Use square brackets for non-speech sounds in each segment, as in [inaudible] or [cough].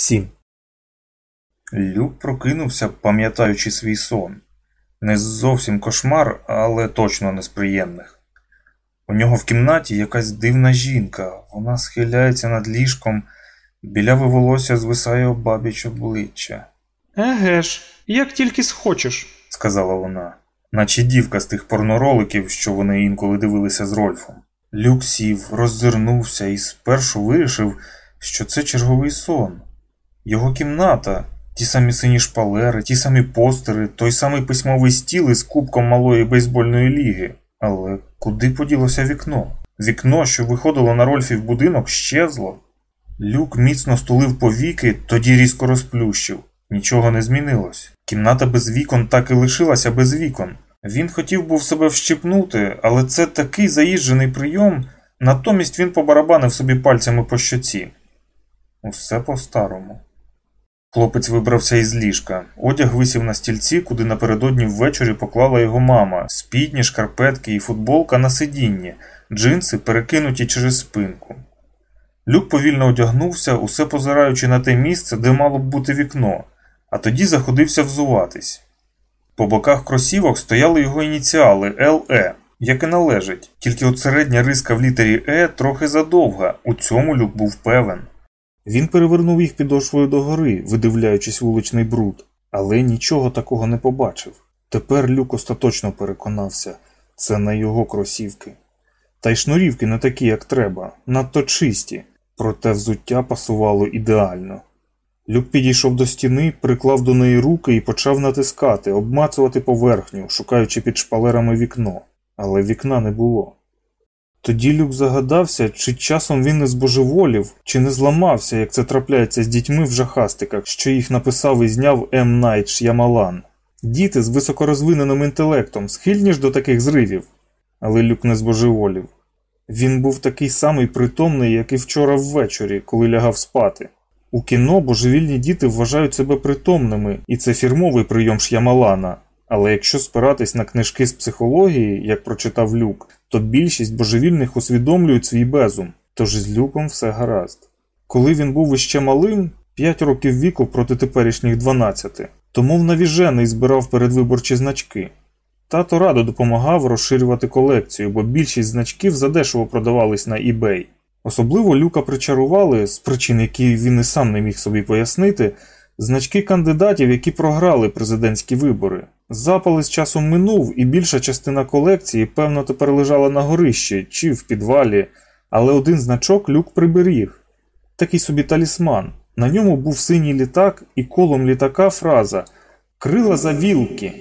7. Люк прокинувся, пам'ятаючи свій сон. Не зовсім кошмар, але точно не з приємних. У нього в кімнаті якась дивна жінка. Вона схиляється над ліжком, біляве волосся звисає обабіч обличчя, Еге ж, як тільки схочеш. сказала вона, наче дівка з тих порнороликів, що вони інколи дивилися з Рольфом. Люк сів, роззирнувся і спершу вирішив, що це черговий сон. Його кімната, ті самі сині шпалери, ті самі постери, той самий письмовий стіл із кубком малої бейсбольної ліги. Але куди поділося вікно? Вікно, що виходило на Рольфів будинок, щезло. Люк міцно стулив повіки, тоді різко розплющив. Нічого не змінилось. Кімната без вікон так і лишилася без вікон. Він хотів був себе вщипнути, але це такий заїжджений прийом, натомість він побарабанив собі пальцями по щоці. Усе по-старому. Хлопець вибрався із ліжка. Одяг висів на стільці, куди напередодні ввечері поклала його мама, спідні, шкарпетки і футболка на сидінні, джинси перекинуті через спинку. Люк повільно одягнувся, усе позираючи на те місце, де мало б бути вікно, а тоді заходився взуватись. По боках кросівок стояли його ініціали ЛЕ, як і належить, тільки от середня риска в літері Е трохи задовга, у цьому Люк був певен. Він перевернув їх підошвою догори, видивляючись вуличний бруд, але нічого такого не побачив. Тепер Люк остаточно переконався це не його кросівки. Та й шнурівки не такі, як треба, надто чисті, проте взуття пасувало ідеально. Люк підійшов до стіни, приклав до неї руки і почав натискати, обмацувати поверхню, шукаючи під шпалерами вікно, але вікна не було. Тоді Люк загадався, чи часом він не збожеволів, чи не зламався, як це трапляється з дітьми в жахастиках, що їх написав і зняв М. Найт Ш'ямалан. Діти з високорозвиненим інтелектом схильні ж до таких зривів. Але Люк не збожеволів. Він був такий самий притомний, як і вчора ввечері, коли лягав спати. У кіно божевільні діти вважають себе притомними, і це фірмовий прийом Ш'ямалана. Але якщо спиратись на книжки з психології, як прочитав Люк, то більшість божевільних усвідомлюють свій безум, тож з Люком все гаразд. Коли він був іще малим, 5 років віку проти теперішніх 12, то мов навіжений збирав передвиборчі значки. Тато радо допомагав розширювати колекцію, бо більшість значків задешево продавались на eBay. Особливо Люка причарували, з причин, які він і сам не міг собі пояснити, значки кандидатів, які програли президентські вибори. Запал з часом минув, і більша частина колекції, певно, тепер лежала на горищі чи в підвалі, але один значок люк приберіг. Такий собі талісман. На ньому був синій літак і колом літака фраза Крила за вілки.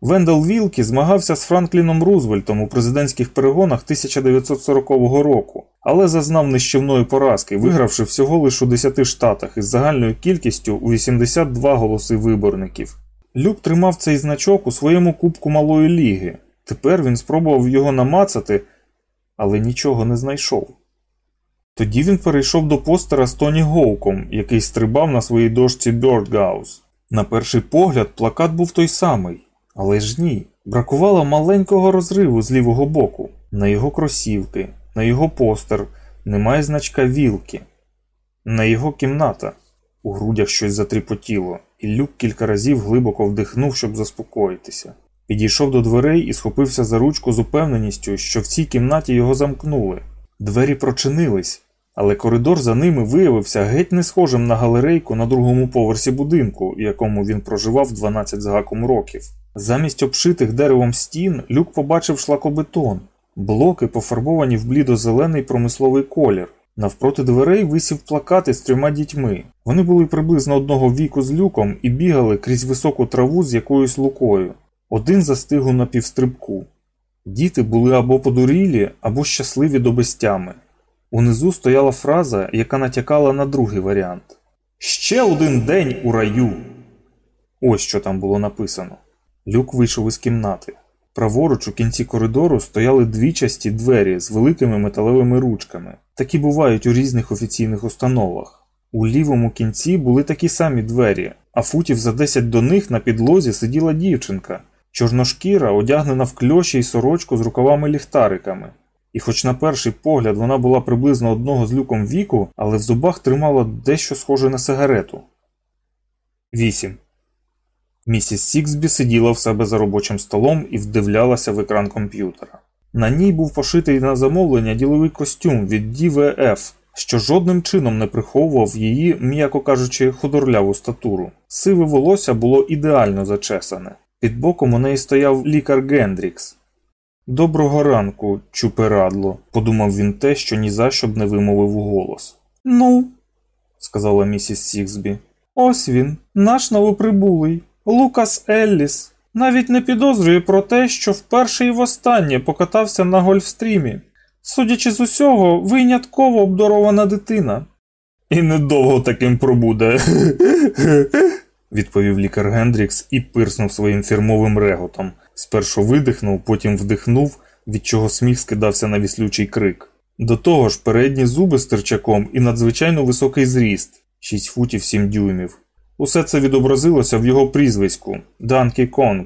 Вендел Вілкі змагався з Франкліном Рузвельтом у президентських перегонах 1940 року, але зазнав нищівної поразки, вигравши всього лише у 10 штатах із загальною кількістю у 82 голоси виборників. Люк тримав цей значок у своєму кубку малої ліги. Тепер він спробував його намацати, але нічого не знайшов. Тоді він перейшов до постера з Тоні Гоуком, який стрибав на своїй дошці Birdhouse. На перший погляд, плакат був той самий, але ж ні. Бракувало маленького розриву з лівого боку. На його кросівки, на його постер немає значка вілки, на його кімната. У грудях щось затріпотіло, і люк кілька разів глибоко вдихнув, щоб заспокоїтися. Підійшов до дверей і схопився за ручку з упевненістю, що в цій кімнаті його замкнули. Двері прочинились, але коридор за ними виявився геть не схожим на галерейку на другому поверсі будинку, в якому він проживав 12 з гаком років. Замість обшитих деревом стін люк побачив шлакобетон, блоки пофарбовані в блідо-зелений промисловий колір. Навпроти дверей висів плакати з трьома дітьми. Вони були приблизно одного віку з люком і бігали крізь високу траву з якоюсь лукою. Один застиг у напівстрибку. Діти були або подурілі, або щасливі до безтями. Унизу стояла фраза, яка натякала на другий варіант Ще один день у раю. Ось що там було написано. Люк вийшов із кімнати. Праворуч у кінці коридору стояли двічасті двері з великими металевими ручками. Такі бувають у різних офіційних установах. У лівому кінці були такі самі двері, а футів за 10 до них на підлозі сиділа дівчинка, чорношкіра, одягнена в кльоші й сорочку з рукавами ліхтариками. І хоч на перший погляд вона була приблизно одного з люком віку, але в зубах тримала дещо схоже на сигарету. 8. Місіс Сіксбі сиділа в себе за робочим столом і вдивлялася в екран комп'ютера. На ній був пошитий на замовлення діловий костюм від DVF, що жодним чином не приховував її, м'яко кажучи, худорляву статуру. Сиве волосся було ідеально зачесане. Під боком у неї стояв лікар Гендрікс. Доброго ранку, чуперадло, подумав він те, що ні за що б не вимовив у голос. Ну, сказала місіс Сіксбі. Ось він, наш новоприбулий, Лукас Елліс. Навіть не підозрює про те, що вперше і востаннє покатався на гольфстрімі. Судячи з усього, винятково обдарована дитина. І недовго таким пробуде, [laughs] відповів лікар Гендрікс і пирснув своїм фірмовим реготом. Спершу видихнув, потім вдихнув, від чого сміх скидався на віслючий крик. До того ж, передні зуби з терчаком і надзвичайно високий зріст 6 футів 7 дюймів. Усе це відобразилося в його прізвиську Данкі Конг.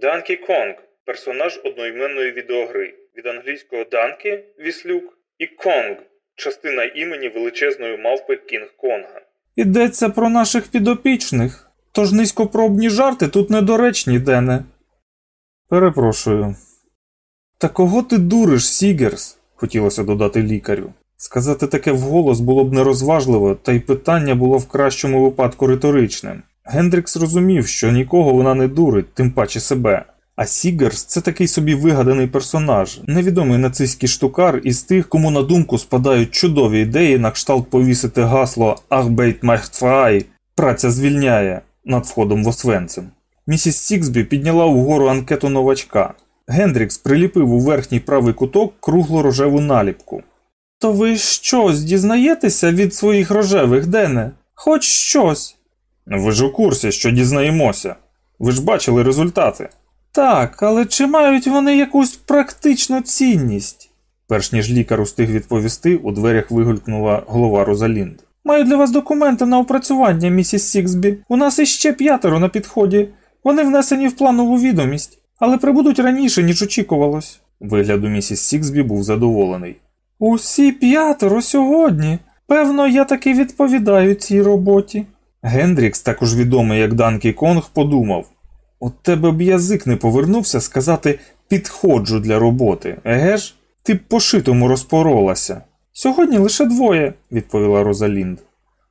Данкі Конг персонаж одноіменної відеогри. Від англійського Данкі Віслюк і Конг частина імені величезної мавпи Кінг Конга. Йдеться про наших підопічних, тож низькопробні жарти тут недоречні, Дене. Перепрошую. Та кого ти дуриш, Сігерс? хотілося додати лікарю. Сказати таке вголос було б нерозважливо, та й питання було в кращому випадку риторичним. Гендрікс розумів, що нікого вона не дурить, тим паче себе. А Сігерс це такий собі вигаданий персонаж, невідомий нацистський штукар із тих, кому на думку спадають чудові ідеї на кшталт повісити гасло Arbeit macht frei праця звільняє над входом в Освенцим. Місіс Сіксбі підняла вгору анкету новачка. Гендрікс приліпив у верхній правий куток кругло рожеву наліпку. То ви щось дізнаєтеся від своїх рожевих, Дене? Хоч щось. Ви ж у курсі, що дізнаємося. Ви ж бачили результати. Так, але чи мають вони якусь практичну цінність? Перш ніж лікар устиг відповісти, у дверях вигулькнула голова Розалінд. Маю для вас документи на опрацювання, місіс Сіксбі. У нас іще п'ятеро на підході. Вони внесені в планову відомість, але прибудуть раніше, ніж очікувалось. Вигляд у місіс Сіксбі був задоволений. Усі п'ятеро сьогодні. Певно, я таки відповідаю цій роботі. Гендрікс, також відомий як Данкі Конг, подумав От тебе б язик не повернувся сказати підходжу для роботи, еге ж? Ти б по шитому розпоролася. Сьогодні лише двоє, відповіла Розалінд.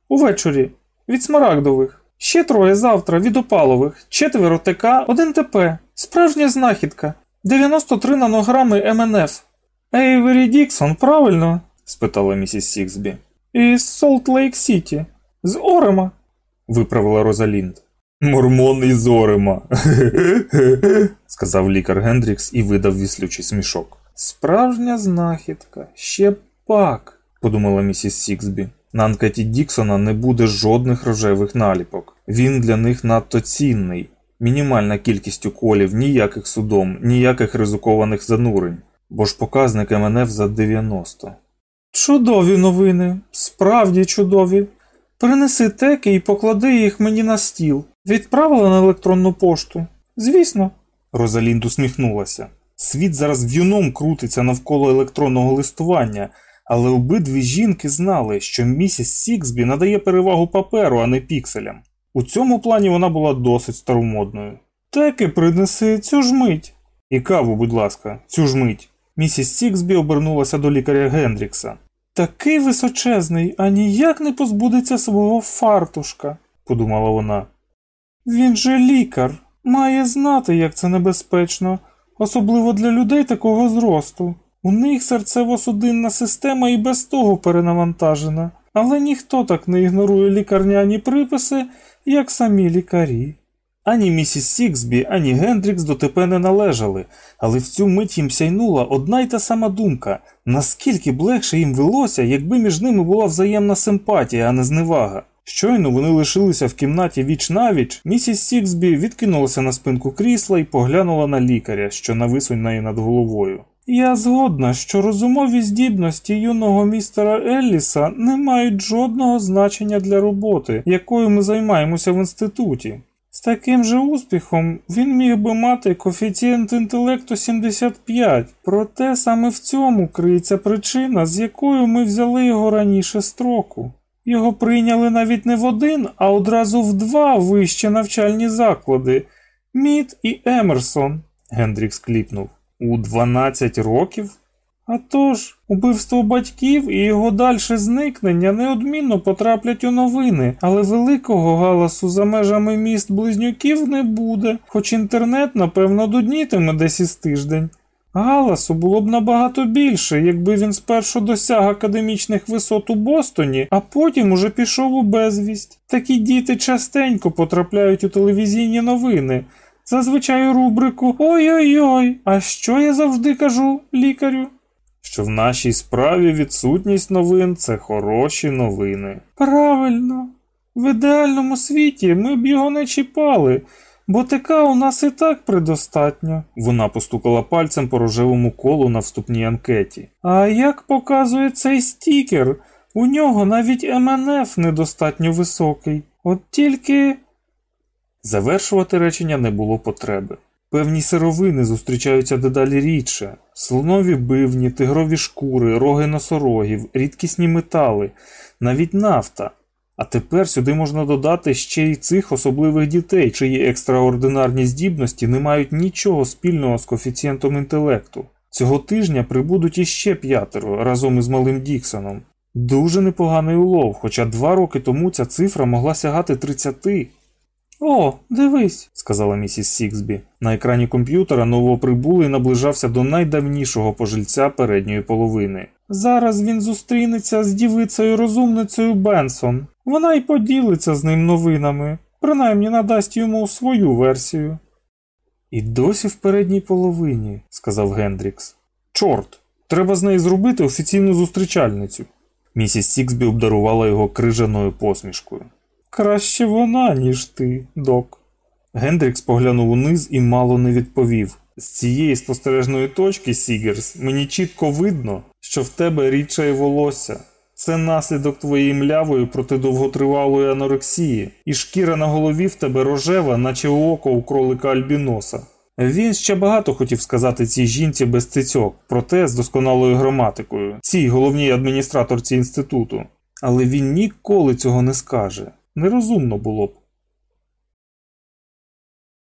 Увечері від смарагдових. Ще троє завтра від опалових, четверо ТК, один ТП. Справжня знахідка. 93 нанограми МНФ. Ейвері Діксон, правильно? спитала місіс Сіксбі. Із Солт Лейк Сіті. З Орема, виправила Розалінд. Мормон із Орема, [laughs] сказав лікар Гендрікс і видав віслючий смішок. Справжня знахідка, ще пак, подумала місіс Сіксбі. На анкеті Діксона не буде жодних рожевих наліпок. Він для них надто цінний. Мінімальна кількість уколів, ніяких судом, ніяких ризикованих занурень, бо ж показник МНФ за 90. Чудові новини, справді чудові. Принеси теки і поклади їх мені на стіл. Відправила на електронну пошту. Звісно. Розалінд усміхнулася. Світ зараз в'юном крутиться навколо електронного листування, але обидві жінки знали, що місіс Сіксбі надає перевагу паперу, а не пікселям. У цьому плані вона була досить старомодною. Теки принеси цю ж мить. І каву, будь ласка, цю ж мить. Місіс Сіксбі обернулася до лікаря Гендрікса. Такий височезний, а ніяк не позбудеться свого фартушка, подумала вона. Він же лікар, має знати, як це небезпечно, особливо для людей такого зросту. У них серцево-судинна система і без того перенавантажена, але ніхто так не ігнорує лікарняні приписи, як самі лікарі. Ані місіс Сіксбі, ані Гендрікс дотепер не належали, але в цю мить їм сяйнула одна й та сама думка наскільки б легше їм велося, якби між ними була взаємна симпатія, а не зневага. Щойно вони лишилися в кімнаті віч навіч, місіс Сіксбі відкинулася на спинку крісла і поглянула на лікаря, що навис у неї над головою. Я згодна, що розумові здібності юного містера Елліса не мають жодного значення для роботи, якою ми займаємося в інституті. З таким же успіхом він міг би мати коефіцієнт інтелекту 75, проте саме в цьому криється причина, з якою ми взяли його раніше строку. Його прийняли навіть не в один, а одразу в два вищі навчальні заклади Мід і Емерсон. Гендрікс кліпнув. У 12 років? А тож, убивство батьків і його дальше зникнення неодмінно потраплять у новини, але великого галасу за межами міст близнюків не буде, хоч інтернет, напевно, дуднітиме десь із тиждень. Галасу було б набагато більше, якби він спершу досяг академічних висот у Бостоні, а потім уже пішов у безвість. Такі діти частенько потрапляють у телевізійні новини. Зазвичай у рубрику Ой-ой-ой, а що я завжди кажу лікарю? Що в нашій справі відсутність новин це хороші новини. Правильно. В ідеальному світі ми б його не чіпали, бо така у нас і так предостатньо. Вона постукала пальцем по рожевому колу на вступній анкеті. А як показує цей стікер, у нього навіть МНФ недостатньо високий. От тільки. Завершувати речення не було потреби. Певні сировини зустрічаються дедалі рідше: слонові бивні, тигрові шкури, роги носорогів, рідкісні метали, навіть нафта. А тепер сюди можна додати ще й цих особливих дітей, чиї екстраординарні здібності не мають нічого спільного з коефіцієнтом інтелекту. Цього тижня прибудуть іще п'ятеро разом із малим Діксоном. Дуже непоганий улов, хоча два роки тому ця цифра могла сягати 30. О, дивись, сказала місіс Сіксбі. На екрані комп'ютера новоприбулий наближався до найдавнішого пожильця передньої половини. Зараз він зустрінеться з дівицею розумницею Бенсон. Вона й поділиться з ним новинами, принаймні надасть йому свою версію. І досі в передній половині, сказав Гендрікс. Чорт, треба з неї зробити офіційну зустрічальницю. Місіс Сіксбі обдарувала його крижаною посмішкою. Краще вона, ніж ти, док. Гендрікс поглянув униз і мало не відповів. З цієї спостережної точки, Сігерс, мені чітко видно, що в тебе рідчає волосся. Це наслідок твоєї млявої проти довготривалої анорексії, і шкіра на голові в тебе рожева, наче око у кролика Альбіноса. Він ще багато хотів сказати цій жінці без цицьок, проте з досконалою граматикою, цій головній адміністраторці інституту. Але він ніколи цього не скаже. Нерозумно було б.